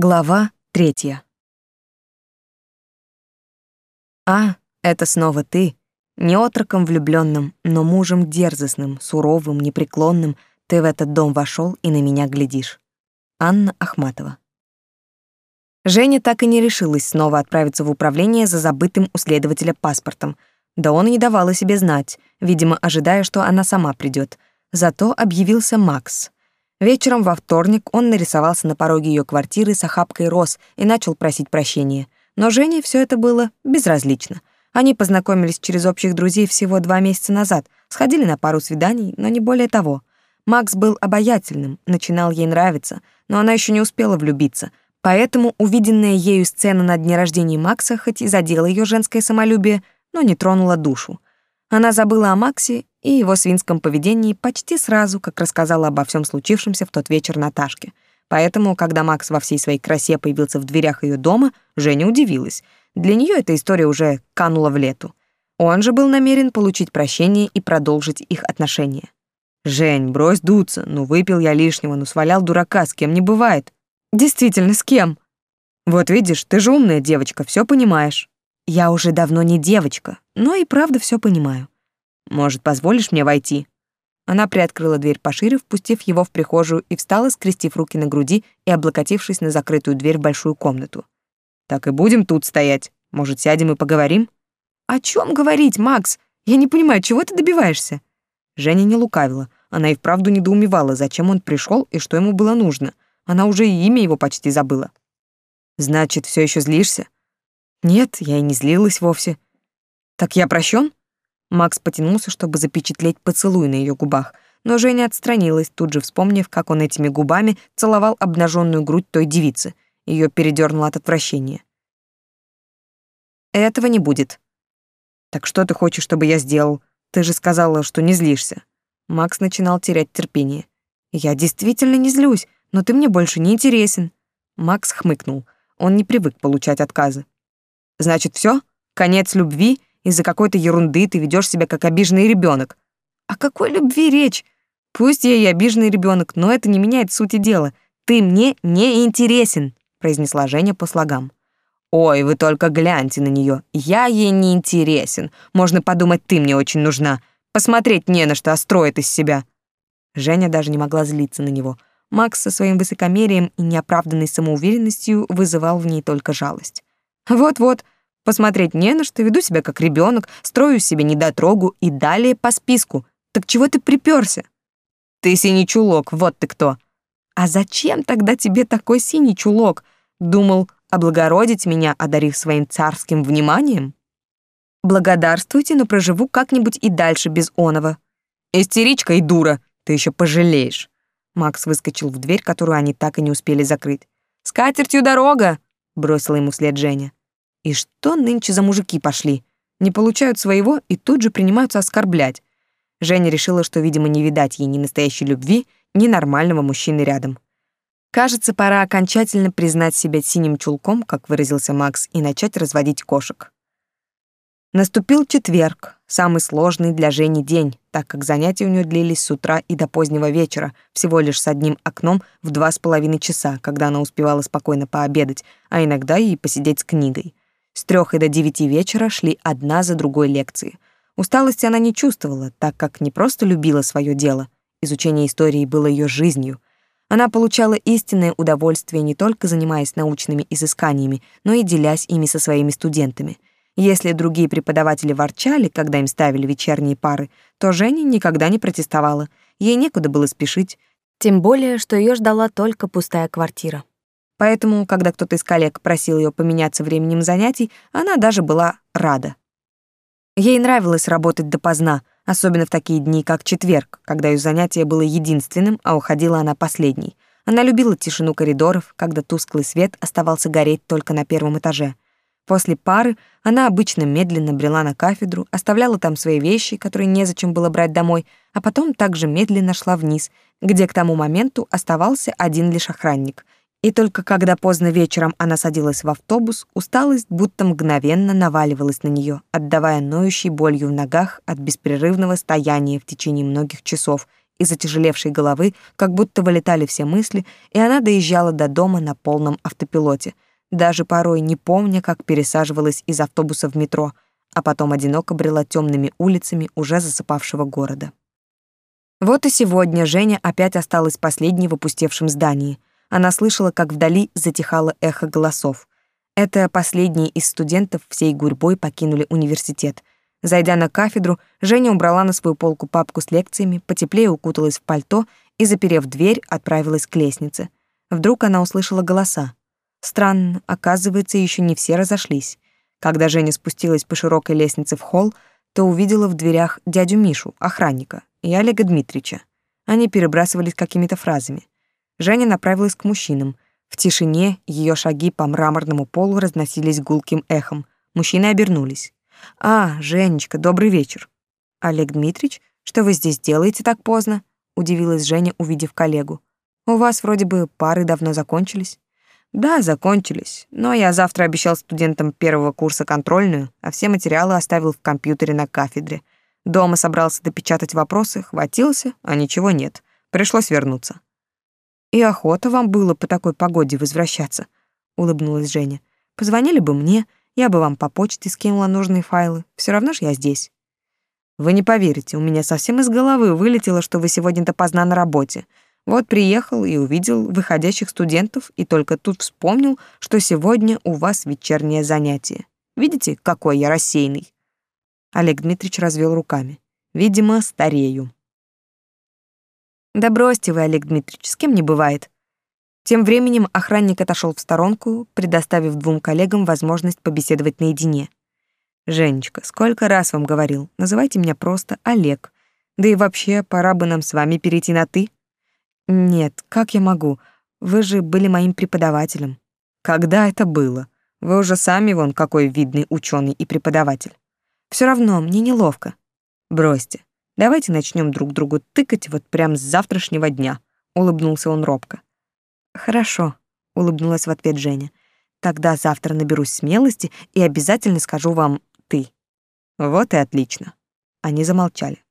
Глава третья. А, это снова ты, не отроком влюбленным, но мужем дерзостным, суровым, непреклонным, ты в этот дом вошел и на меня глядишь. Анна Ахматова. Женя так и не решилась снова отправиться в управление за забытым у следователя паспортом. Да он и не давал о себе знать, видимо, ожидая, что она сама придет. Зато объявился Макс — Вечером во вторник он нарисовался на пороге ее квартиры с охапкой роз и начал просить прощения. Но Жене все это было безразлично. Они познакомились через общих друзей всего два месяца назад, сходили на пару свиданий, но не более того. Макс был обаятельным, начинал ей нравиться, но она еще не успела влюбиться. Поэтому увиденная ею сцена на дне рождения Макса хоть и задела ее женское самолюбие, но не тронула душу. Она забыла о Максе и его свинском поведении почти сразу, как рассказала обо всем случившемся в тот вечер Наташке. Поэтому, когда Макс во всей своей красе появился в дверях ее дома, Женя удивилась. Для нее эта история уже канула в лету. Он же был намерен получить прощение и продолжить их отношения. «Жень, брось дуться, ну выпил я лишнего, ну свалял дурака, с кем не бывает». «Действительно, с кем?» «Вот видишь, ты же умная девочка, все понимаешь». «Я уже давно не девочка, но и правда все понимаю. Может, позволишь мне войти?» Она приоткрыла дверь пошире, впустив его в прихожую и встала, скрестив руки на груди и облокотившись на закрытую дверь в большую комнату. «Так и будем тут стоять. Может, сядем и поговорим?» «О чем говорить, Макс? Я не понимаю, чего ты добиваешься?» Женя не лукавила. Она и вправду недоумевала, зачем он пришел и что ему было нужно. Она уже и имя его почти забыла. «Значит, все еще злишься?» «Нет, я и не злилась вовсе». «Так я прощен? Макс потянулся, чтобы запечатлеть поцелуй на ее губах, но Женя отстранилась, тут же вспомнив, как он этими губами целовал обнаженную грудь той девицы. Ее передернуло от отвращения. «Этого не будет». «Так что ты хочешь, чтобы я сделал? Ты же сказала, что не злишься». Макс начинал терять терпение. «Я действительно не злюсь, но ты мне больше не интересен». Макс хмыкнул. Он не привык получать отказы. «Значит, все? Конец любви из-за какой-то ерунды ты ведешь себя как обиженный ребенок. О какой любви речь? Пусть я и обиженный ребенок, но это не меняет сути дела. Ты мне не интересен, произнесла Женя по слогам. Ой, вы только гляньте на нее. Я ей не интересен. Можно подумать, ты мне очень нужна. Посмотреть не на что, а строит из себя. Женя даже не могла злиться на него. Макс со своим высокомерием и неоправданной самоуверенностью вызывал в ней только жалость. Вот-вот, Посмотреть не на что, веду себя как ребенок, строю себе недотрогу и далее по списку. Так чего ты приперся? Ты синий чулок, вот ты кто. А зачем тогда тебе такой синий чулок? Думал, облагородить меня, одарив своим царским вниманием? Благодарствуйте, но проживу как-нибудь и дальше без оного. Истеричка и дура, ты еще пожалеешь. Макс выскочил в дверь, которую они так и не успели закрыть. «С катертью дорога!» — бросила ему вслед Женя. И что нынче за мужики пошли? Не получают своего и тут же принимаются оскорблять. Женя решила, что, видимо, не видать ей ни настоящей любви, ни нормального мужчины рядом. Кажется, пора окончательно признать себя синим чулком, как выразился Макс, и начать разводить кошек. Наступил четверг, самый сложный для Жени день, так как занятия у нее длились с утра и до позднего вечера, всего лишь с одним окном в два с половиной часа, когда она успевала спокойно пообедать, а иногда и посидеть с книгой. С трех и до девяти вечера шли одна за другой лекции. Усталости она не чувствовала, так как не просто любила свое дело. Изучение истории было ее жизнью. Она получала истинное удовольствие не только занимаясь научными изысканиями, но и делясь ими со своими студентами. Если другие преподаватели ворчали, когда им ставили вечерние пары, то Женя никогда не протестовала. Ей некуда было спешить, тем более, что ее ждала только пустая квартира. Поэтому, когда кто-то из коллег просил ее поменяться временем занятий, она даже была рада. Ей нравилось работать допоздна, особенно в такие дни, как четверг, когда ее занятие было единственным, а уходила она последней. Она любила тишину коридоров, когда тусклый свет оставался гореть только на первом этаже. После пары она обычно медленно брела на кафедру, оставляла там свои вещи, которые незачем было брать домой, а потом также медленно шла вниз, где к тому моменту оставался один лишь охранник — и только когда поздно вечером она садилась в автобус, усталость будто мгновенно наваливалась на нее, отдавая ноющей болью в ногах от беспрерывного стояния в течение многих часов из отяжелевшей головы, как будто вылетали все мысли, и она доезжала до дома на полном автопилоте, даже порой не помня, как пересаживалась из автобуса в метро, а потом одиноко брела темными улицами уже засыпавшего города. Вот и сегодня Женя опять осталась последней в опустевшем здании. Она слышала, как вдали затихало эхо голосов. Это последние из студентов всей гурьбой покинули университет. Зайдя на кафедру, Женя убрала на свою полку папку с лекциями, потеплее укуталась в пальто и, заперев дверь, отправилась к лестнице. Вдруг она услышала голоса. Странно, оказывается, еще не все разошлись. Когда Женя спустилась по широкой лестнице в холл, то увидела в дверях дядю Мишу, охранника, и Олега Дмитрича. Они перебрасывались какими-то фразами. Женя направилась к мужчинам — в тишине ее шаги по мраморному полу разносились гулким эхом. Мужчины обернулись. «А, Женечка, добрый вечер». «Олег Дмитрич, что вы здесь делаете так поздно?» — удивилась Женя, увидев коллегу. «У вас вроде бы пары давно закончились». «Да, закончились, но я завтра обещал студентам первого курса контрольную, а все материалы оставил в компьютере на кафедре. Дома собрался допечатать вопросы, хватился, а ничего нет. Пришлось вернуться». И охота вам было по такой погоде возвращаться, улыбнулась Женя. Позвонили бы мне, я бы вам по почте скинула нужные файлы. Все равно ж я здесь. Вы не поверите, у меня совсем из головы вылетело, что вы сегодня допоздна на работе. Вот приехал и увидел выходящих студентов, и только тут вспомнил, что сегодня у вас вечернее занятие. Видите, какой я рассеянный? Олег Дмитриевич развел руками. Видимо, старею. Да бросьте вы, Олег Дмитриевич, с кем не бывает. Тем временем охранник отошел в сторонку, предоставив двум коллегам возможность побеседовать наедине. Женечка, сколько раз вам говорил, называйте меня просто Олег. Да и вообще, пора бы нам с вами перейти на ты. Нет, как я могу? Вы же были моим преподавателем. Когда это было? Вы уже сами вон какой видный ученый и преподаватель. Все равно мне неловко. Бросьте. Давайте начнем друг другу тыкать вот прям с завтрашнего дня, улыбнулся он робко. Хорошо, улыбнулась в ответ Женя. Тогда завтра наберусь смелости и обязательно скажу вам ты. Вот и отлично. Они замолчали.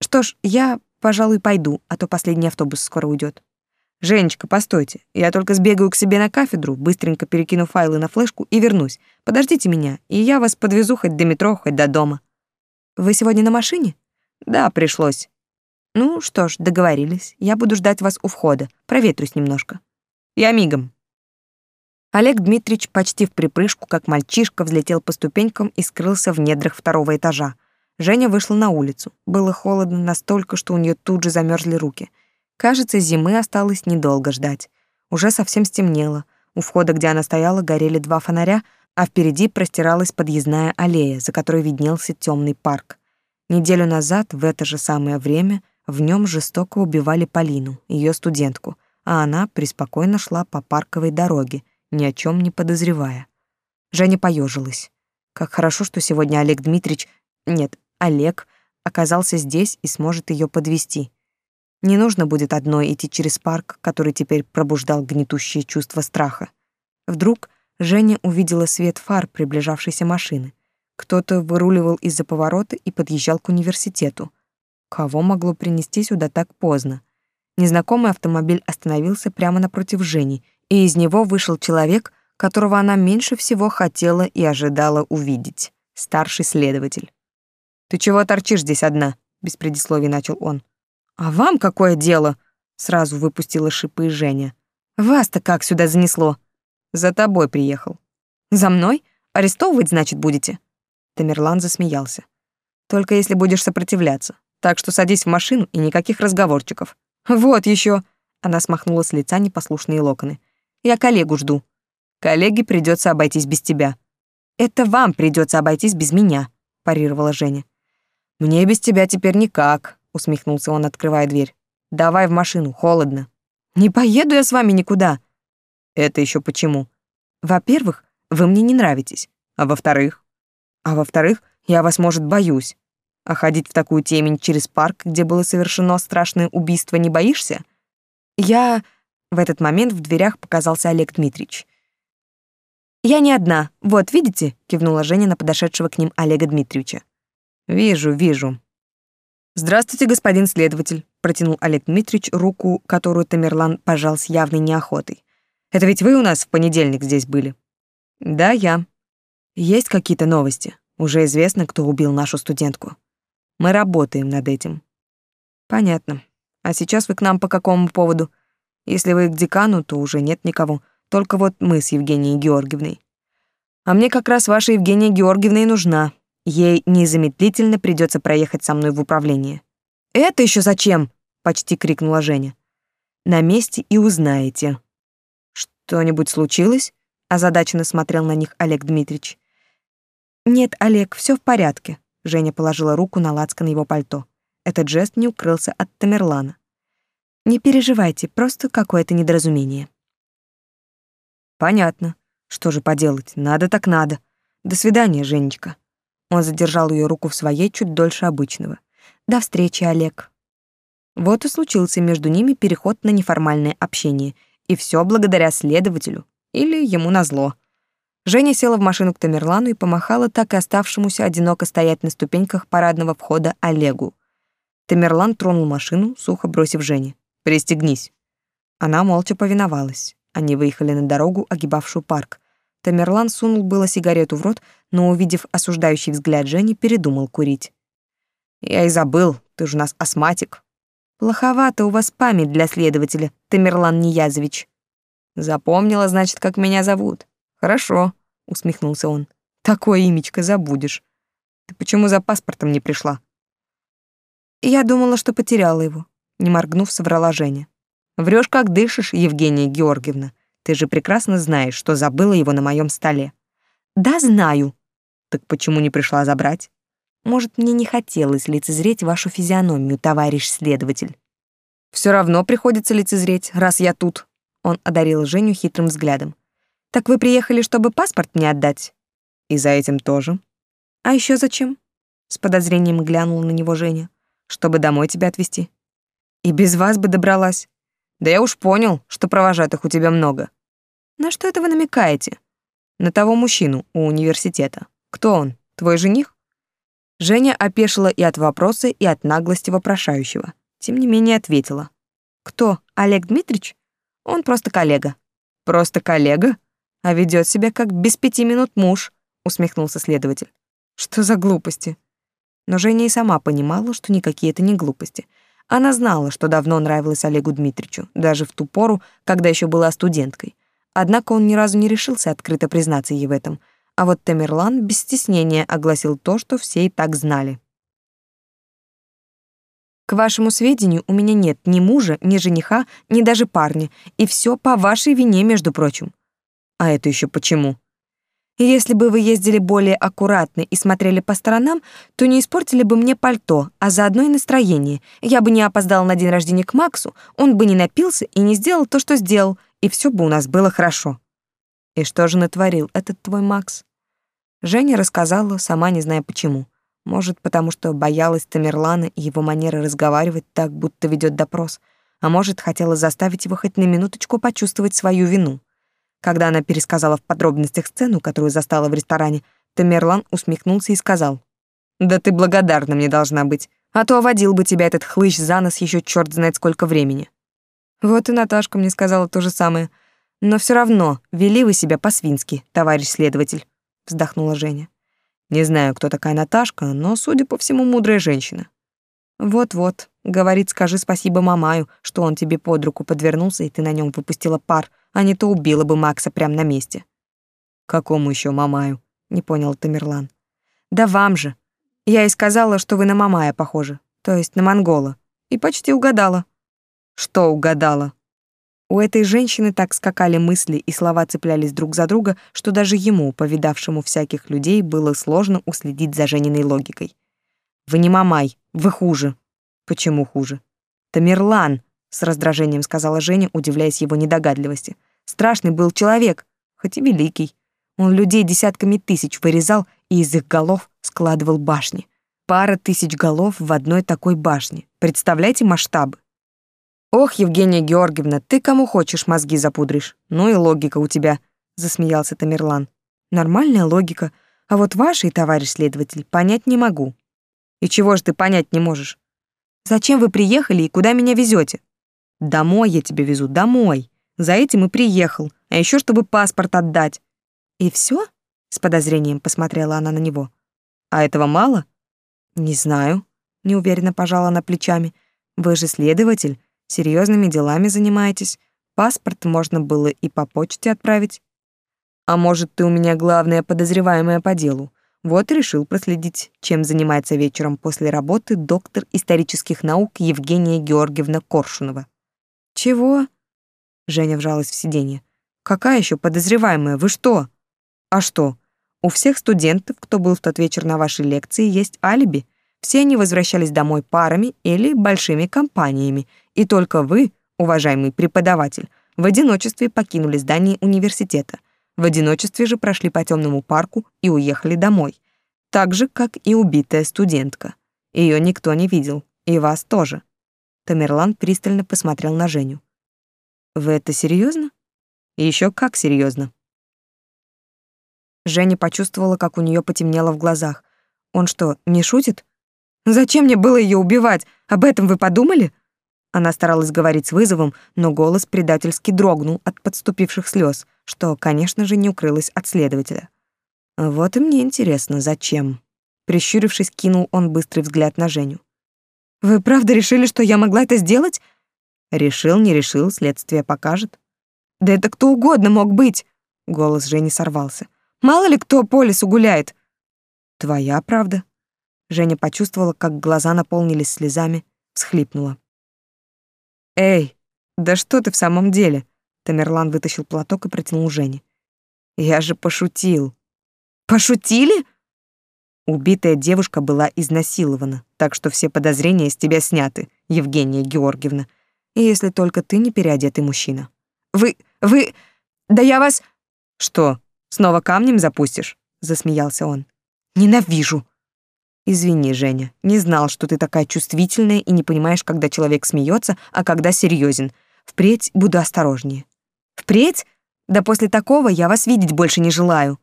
Что ж, я, пожалуй, пойду, а то последний автобус скоро уйдет. Женечка, постойте. Я только сбегаю к себе на кафедру, быстренько перекину файлы на флешку и вернусь. Подождите меня, и я вас подвезу хоть до метро, хоть до дома. Вы сегодня на машине? Да, пришлось. Ну что ж, договорились. Я буду ждать вас у входа. Проветрюсь немножко. Я мигом. Олег Дмитриевич почти в припрыжку, как мальчишка, взлетел по ступенькам и скрылся в недрах второго этажа. Женя вышла на улицу. Было холодно настолько, что у нее тут же замерзли руки. Кажется, зимы осталось недолго ждать. Уже совсем стемнело. У входа, где она стояла, горели два фонаря, а впереди простиралась подъездная аллея, за которой виднелся темный парк. Неделю назад в это же самое время в нем жестоко убивали Полину, ее студентку, а она преспокойно шла по парковой дороге, ни о чем не подозревая. Женя поежилась. Как хорошо, что сегодня Олег Дмитриевич, нет, Олег, оказался здесь и сможет ее подвести. Не нужно будет одной идти через парк, который теперь пробуждал гнетущее чувство страха. Вдруг Женя увидела свет фар приближавшейся машины. Кто-то выруливал из-за поворота и подъезжал к университету. Кого могло принести сюда так поздно? Незнакомый автомобиль остановился прямо напротив Жени, и из него вышел человек, которого она меньше всего хотела и ожидала увидеть. Старший следователь. «Ты чего торчишь здесь одна?» — без предисловий начал он. «А вам какое дело?» — сразу выпустила шипы Женя. «Вас-то как сюда занесло?» «За тобой приехал». «За мной? Арестовывать, значит, будете?» Тамерлан засмеялся. Только если будешь сопротивляться. Так что садись в машину и никаких разговорчиков. Вот еще. Она смахнула с лица непослушные локоны. Я коллегу жду. Коллеге придется обойтись без тебя. Это вам придется обойтись без меня, парировала Женя. Мне без тебя теперь никак, усмехнулся он, открывая дверь. Давай в машину, холодно. Не поеду я с вами никуда. Это еще почему? Во-первых, вы мне не нравитесь, а во-вторых, а во-вторых, я вас, может, боюсь. А ходить в такую темень через парк, где было совершено страшное убийство, не боишься? Я... В этот момент в дверях показался Олег Дмитриевич. «Я не одна. Вот, видите?» — кивнула Женя на подошедшего к ним Олега Дмитриевича. «Вижу, вижу». «Здравствуйте, господин следователь. протянул Олег Дмитриевич руку, которую Тамерлан пожал с явной неохотой. «Это ведь вы у нас в понедельник здесь были?» «Да, я. Есть какие-то новости? Уже известно, кто убил нашу студентку. Мы работаем над этим». «Понятно. А сейчас вы к нам по какому поводу? Если вы к декану, то уже нет никого. Только вот мы с Евгенией Георгиевной. А мне как раз ваша Евгения Георгиевна и нужна. Ей незамедлительно придется проехать со мной в управление. Это еще зачем? почти крикнула Женя. На месте и узнаете. Что-нибудь случилось? озадаченно смотрел на них Олег Дмитриевич. Нет, Олег, все в порядке. Женя положила руку на лацкан его пальто. Этот жест не укрылся от Тамерлана. Не переживайте, просто какое-то недоразумение. Понятно. Что же поделать? Надо так надо. До свидания, Женечка. Он задержал ее руку в своей чуть дольше обычного. До встречи, Олег. Вот и случился между ними переход на неформальное общение, и все благодаря следователю или ему назло. Женя села в машину к Тамерлану и помахала так и оставшемуся одиноко стоять на ступеньках парадного входа Олегу. Тамерлан тронул машину, сухо бросив Жене: "Пристегнись". Она молча повиновалась. Они выехали на дорогу, огибавшую парк. Тамерлан сунул было сигарету в рот, но, увидев осуждающий взгляд Жени, передумал курить. «Я и забыл, ты же у нас астматик». «Плоховато у вас память для следователя, Тамерлан Ниязович». «Запомнила, значит, как меня зовут». «Хорошо», — усмехнулся он. «Такое имечко забудешь. Ты почему за паспортом не пришла?» «Я думала, что потеряла его», — не моргнув, соврала Женя. Врешь, как дышишь, Евгения Георгиевна. Ты же прекрасно знаешь, что забыла его на моем столе. Да, знаю. Так почему не пришла забрать? Может, мне не хотелось лицезреть вашу физиономию, товарищ следователь. Все равно приходится лицезреть, раз я тут. Он одарил Женю хитрым взглядом. Так вы приехали, чтобы паспорт мне отдать? И за этим тоже. А еще зачем? С подозрением глянул на него Женя. Чтобы домой тебя отвезти. И без вас бы добралась. Да я уж понял, что провожатых у тебя много. На что это вы намекаете? На того мужчину у университета. Кто он? Твой жених? Женя опешила и от вопроса, и от наглости вопрошающего. Тем не менее ответила. Кто? Олег Дмитрич? Он просто коллега. Просто коллега? А ведет себя как без пяти минут муж, усмехнулся следователь. Что за глупости? Но Женя и сама понимала, что никакие это не глупости — она знала, что давно нравилась Олегу Дмитриевичу, даже в ту пору, когда еще была студенткой. Однако он ни разу не решился открыто признаться ей в этом. А вот Тамерлан без стеснения огласил то, что все и так знали. К вашему сведению, у меня нет ни мужа, ни жениха, ни даже парня, и все по вашей вине, между прочим. А это еще почему? Если бы вы ездили более аккуратно и смотрели по сторонам, то не испортили бы мне пальто, а заодно и настроение. Я бы не опоздала на день рождения к Максу, он бы не напился и не сделал то, что сделал, и все бы у нас было хорошо. И что же натворил этот твой Макс? Женя рассказала, сама не зная почему. Может, потому что боялась Тамерлана и его манеры разговаривать так, будто ведет допрос, а может, хотела заставить его хоть на минуточку почувствовать свою вину. Когда она пересказала в подробностях сцену, которую застала в ресторане, Тамерлан усмехнулся и сказал: "Да ты благодарна мне должна быть, а то водил бы тебя этот хлыщ за нос еще черт знает сколько времени". Вот и Наташка мне сказала то же самое. Но все равно вели вы себя по-свински, товарищ следователь, вздохнула Женя. Не знаю, кто такая Наташка, но, судя по всему, мудрая женщина. Вот-вот, говорит, скажи спасибо Мамаю, что он тебе под руку подвернулся, и ты на нем выпустила пар а не то убила бы Макса прямо на месте. Какому еще Мамаю? Не понял Тамерлан. Да вам же. Я и сказала, что вы на Мамая похожи, то есть на монгола, и почти угадала. Что угадала? У этой женщины так скакали мысли и слова цеплялись друг за друга, что даже ему, повидавшему всяких людей, было сложно уследить за Жениной логикой. Вы не Мамай, вы хуже. Почему хуже? Тамерлан, с раздражением сказала Женя, удивляясь его недогадливости. Страшный был человек, хоть и великий. Он людей десятками тысяч вырезал и из их голов складывал башни. Пара тысяч голов в одной такой башне. Представляете масштабы? Ох, Евгения Георгиевна, ты кому хочешь мозги запудришь. Ну и логика у тебя, засмеялся Тамерлан. Нормальная логика, а вот вашей, товарищ следователь, понять не могу. И чего же ты понять не можешь? Зачем вы приехали и куда меня везете? Домой я тебя везу, домой. За этим и приехал, а еще чтобы паспорт отдать. И все? С подозрением посмотрела она на него. А этого мало? Не знаю, неуверенно пожала она плечами. Вы же следователь, серьезными делами занимаетесь. Паспорт можно было и по почте отправить. А может, ты у меня главная подозреваемая по делу? Вот и решил проследить, чем занимается вечером после работы доктор исторических наук Евгения Георгиевна Коршунова. Чего? Женя вжалась в сиденье. Какая еще подозреваемая? Вы что? А что? У всех студентов, кто был в тот вечер на вашей лекции, есть алиби. Все они возвращались домой парами или большими компаниями, и только вы, уважаемый преподаватель, в одиночестве покинули здание университета. В одиночестве же прошли по темному парку и уехали домой. Так же, как и убитая студентка. Ее никто не видел, и вас тоже. Тамерлан пристально посмотрел на Женю. Вы это серьезно? Еще как серьезно. Женя почувствовала, как у нее потемнело в глазах. Он что, не шутит? Зачем мне было ее убивать? Об этом вы подумали? Она старалась говорить с вызовом, но голос предательски дрогнул от подступивших слез, что, конечно же, не укрылось от следователя. Вот и мне интересно, зачем? Прищурившись, кинул он быстрый взгляд на Женю. Вы правда решили, что я могла это сделать? Решил, не решил, следствие покажет. Да это кто угодно мог быть. Голос Жени сорвался. Мало ли кто по лесу гуляет. Твоя правда. Женя почувствовала, как глаза наполнились слезами, всхлипнула. «Эй, да что ты в самом деле?» Тамерлан вытащил платок и протянул Жене. «Я же пошутил». «Пошутили?» Убитая девушка была изнасилована, так что все подозрения с тебя сняты, Евгения Георгиевна. И если только ты не переодетый мужчина. Вы... вы... Да я вас... Что, снова камнем запустишь? Засмеялся он. Ненавижу. Извини, Женя, не знал, что ты такая чувствительная и не понимаешь, когда человек смеется, а когда серьезен. Впредь буду осторожнее. Впредь? Да после такого я вас видеть больше не желаю.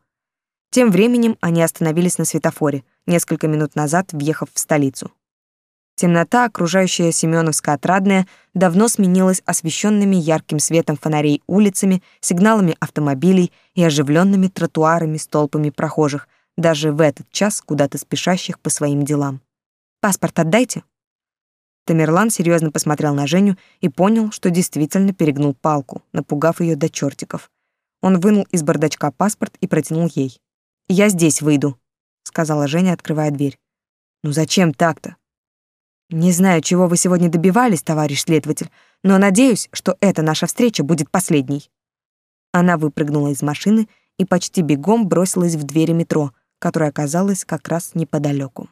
Тем временем они остановились на светофоре, несколько минут назад въехав в столицу. Темнота, окружающая Семёновско-Отрадная, давно сменилась освещенными ярким светом фонарей улицами, сигналами автомобилей и оживленными тротуарами с толпами прохожих — даже в этот час куда-то спешащих по своим делам. «Паспорт отдайте». Тамерлан серьезно посмотрел на Женю и понял, что действительно перегнул палку, напугав ее до чертиков. Он вынул из бардачка паспорт и протянул ей. «Я здесь выйду», — сказала Женя, открывая дверь. «Ну зачем так-то?» «Не знаю, чего вы сегодня добивались, товарищ следователь, но надеюсь, что эта наша встреча будет последней». Она выпрыгнула из машины и почти бегом бросилась в двери метро, которая оказалась как раз неподалеку.